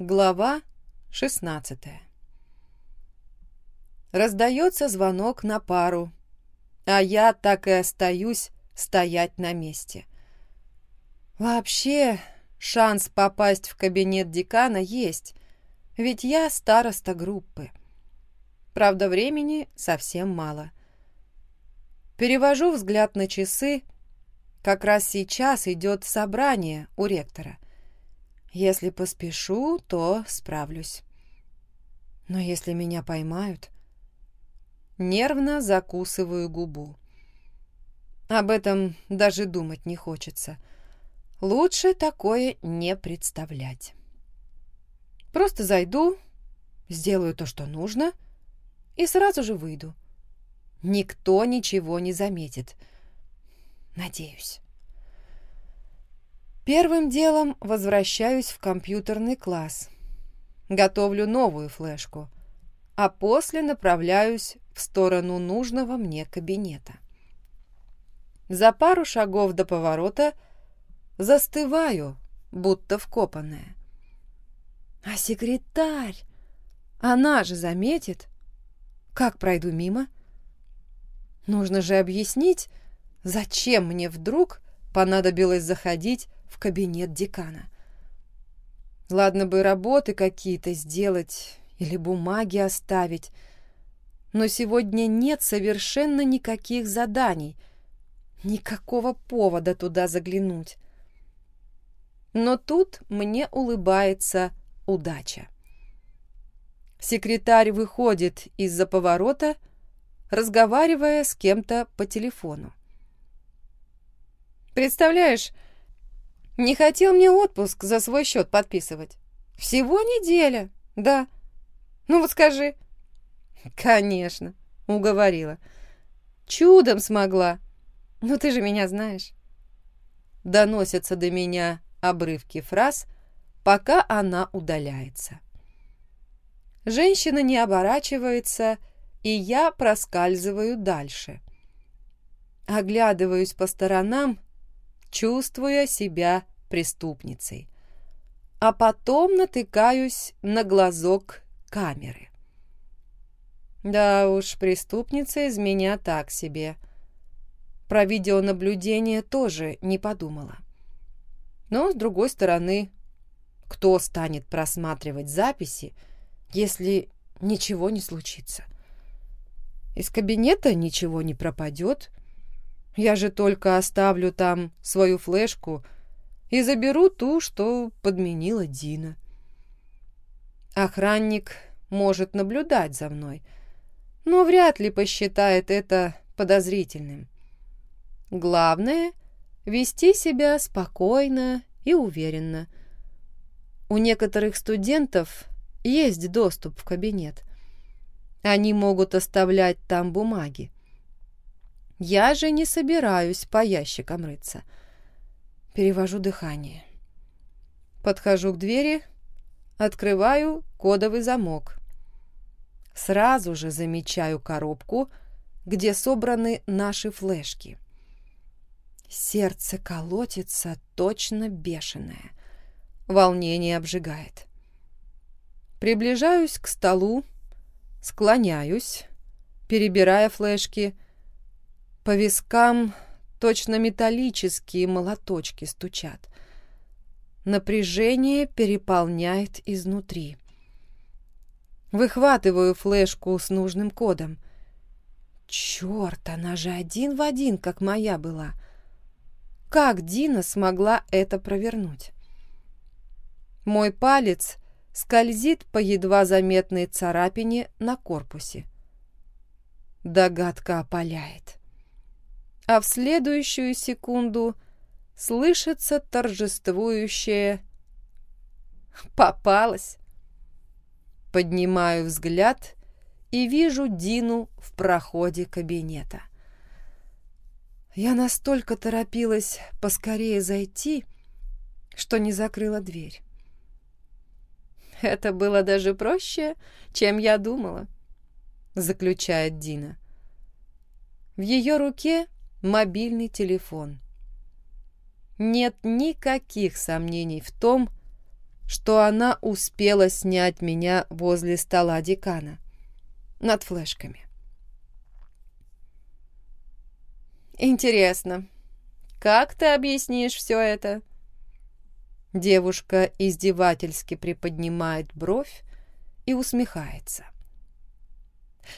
Глава 16 Раздается звонок на пару, а я так и остаюсь стоять на месте. Вообще, шанс попасть в кабинет декана есть, ведь я староста группы. Правда, времени совсем мало. Перевожу взгляд на часы. Как раз сейчас идет собрание у ректора. Если поспешу, то справлюсь. Но если меня поймают... Нервно закусываю губу. Об этом даже думать не хочется. Лучше такое не представлять. Просто зайду, сделаю то, что нужно, и сразу же выйду. Никто ничего не заметит. Надеюсь. Первым делом возвращаюсь в компьютерный класс. Готовлю новую флешку, а после направляюсь в сторону нужного мне кабинета. За пару шагов до поворота застываю, будто вкопанная. А секретарь, она же заметит, как пройду мимо. Нужно же объяснить, зачем мне вдруг понадобилось заходить в кабинет декана. Ладно бы работы какие-то сделать или бумаги оставить, но сегодня нет совершенно никаких заданий, никакого повода туда заглянуть. Но тут мне улыбается удача. Секретарь выходит из-за поворота, разговаривая с кем-то по телефону. «Представляешь, не хотел мне отпуск за свой счет подписывать. Всего неделя, да. Ну вот скажи. Конечно, уговорила. Чудом смогла. Ну ты же меня знаешь. Доносятся до меня обрывки фраз, пока она удаляется. Женщина не оборачивается, и я проскальзываю дальше. Оглядываюсь по сторонам чувствуя себя преступницей. А потом натыкаюсь на глазок камеры. Да уж, преступница из меня так себе. Про видеонаблюдение тоже не подумала. Но, с другой стороны, кто станет просматривать записи, если ничего не случится? Из кабинета ничего не пропадет, я же только оставлю там свою флешку и заберу ту, что подменила Дина. Охранник может наблюдать за мной, но вряд ли посчитает это подозрительным. Главное — вести себя спокойно и уверенно. У некоторых студентов есть доступ в кабинет. Они могут оставлять там бумаги. Я же не собираюсь по ящикам рыться. Перевожу дыхание. Подхожу к двери, открываю кодовый замок. Сразу же замечаю коробку, где собраны наши флешки. Сердце колотится точно бешеное. Волнение обжигает. Приближаюсь к столу, склоняюсь, перебирая флешки — по вискам точно металлические молоточки стучат. Напряжение переполняет изнутри. Выхватываю флешку с нужным кодом. Черт, она же один в один, как моя была. Как Дина смогла это провернуть? Мой палец скользит по едва заметной царапине на корпусе. Догадка опаляет а в следующую секунду слышится торжествующее «Попалась!». Поднимаю взгляд и вижу Дину в проходе кабинета. Я настолько торопилась поскорее зайти, что не закрыла дверь. «Это было даже проще, чем я думала», — заключает Дина. В ее руке мобильный телефон. Нет никаких сомнений в том, что она успела снять меня возле стола декана над флешками. «Интересно, как ты объяснишь все это?» Девушка издевательски приподнимает бровь и усмехается.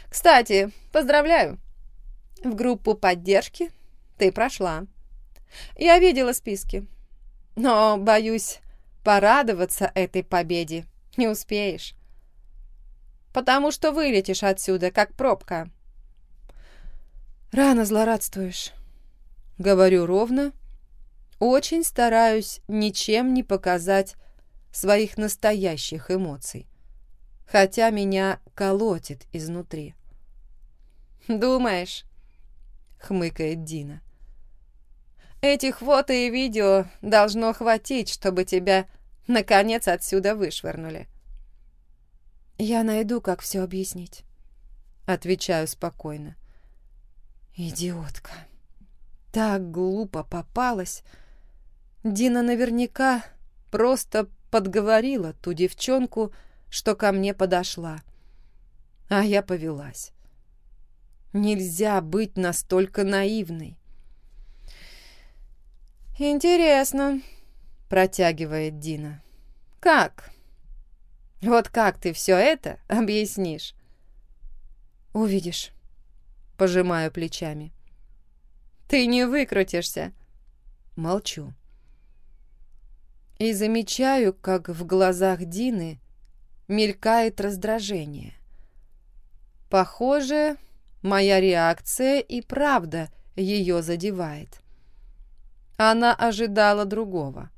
«Кстати, поздравляю! В группу поддержки ты прошла. Я видела списки, но, боюсь, порадоваться этой победе не успеешь, потому что вылетишь отсюда, как пробка». «Рано злорадствуешь», — говорю ровно, очень стараюсь ничем не показать своих настоящих эмоций, хотя меня колотит изнутри. «Думаешь?» — хмыкает Дина. «Этих фото и видео должно хватить, чтобы тебя, наконец, отсюда вышвырнули». «Я найду, как все объяснить», — отвечаю спокойно. «Идиотка! Так глупо попалась!» Дина наверняка просто подговорила ту девчонку, что ко мне подошла. А я повелась. Нельзя быть настолько наивной. «Интересно», — протягивает Дина. «Как? Вот как ты все это объяснишь?» «Увидишь», — пожимаю плечами. «Ты не выкрутишься». Молчу и замечаю, как в глазах Дины мелькает раздражение. Похоже, моя реакция и правда ее задевает. Она ожидала другого.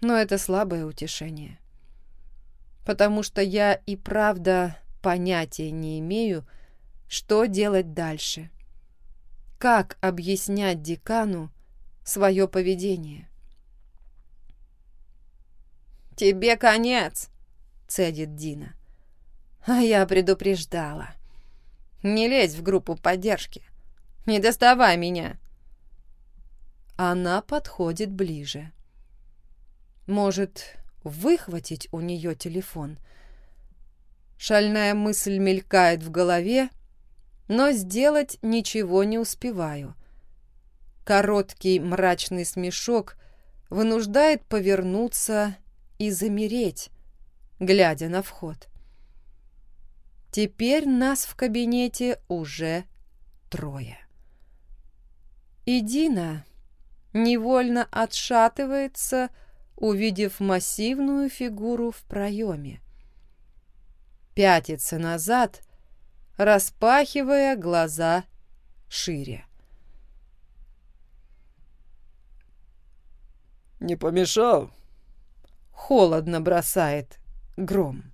Но это слабое утешение. Потому что я и правда понятия не имею, что делать дальше. Как объяснять декану свое поведение? «Тебе конец!» — цедит Дина. А я предупреждала. «Не лезь в группу поддержки. Не доставай меня!» Она подходит ближе. Может, выхватить у нее телефон? Шальная мысль мелькает в голове, но сделать ничего не успеваю. Короткий мрачный смешок вынуждает повернуться и замереть, глядя на вход. Теперь нас в кабинете уже трое. И Дина невольно отшатывается, увидев массивную фигуру в проеме. Пятится назад, распахивая глаза шире. «Не помешал?» холодно бросает гром.